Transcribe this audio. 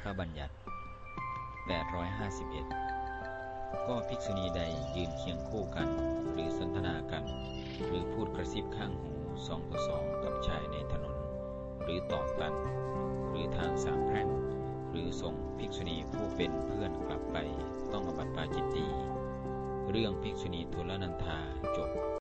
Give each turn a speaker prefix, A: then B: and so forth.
A: พระบัญญัติ 851 ก็ภิกษุณีใดยืนเคียงคู่กัน หรือสนทนากัน หรือพูดกระซิบข้างหูสองต่อสองกับชายในถนน หรือตอบกัน หรือทางสามแพร่งหรือส่งภิกษุณีผู้เป็นเพื่อนกลับไปต้องอบัติปาจิตตีเรื่องภิกษุณีทุลนันธา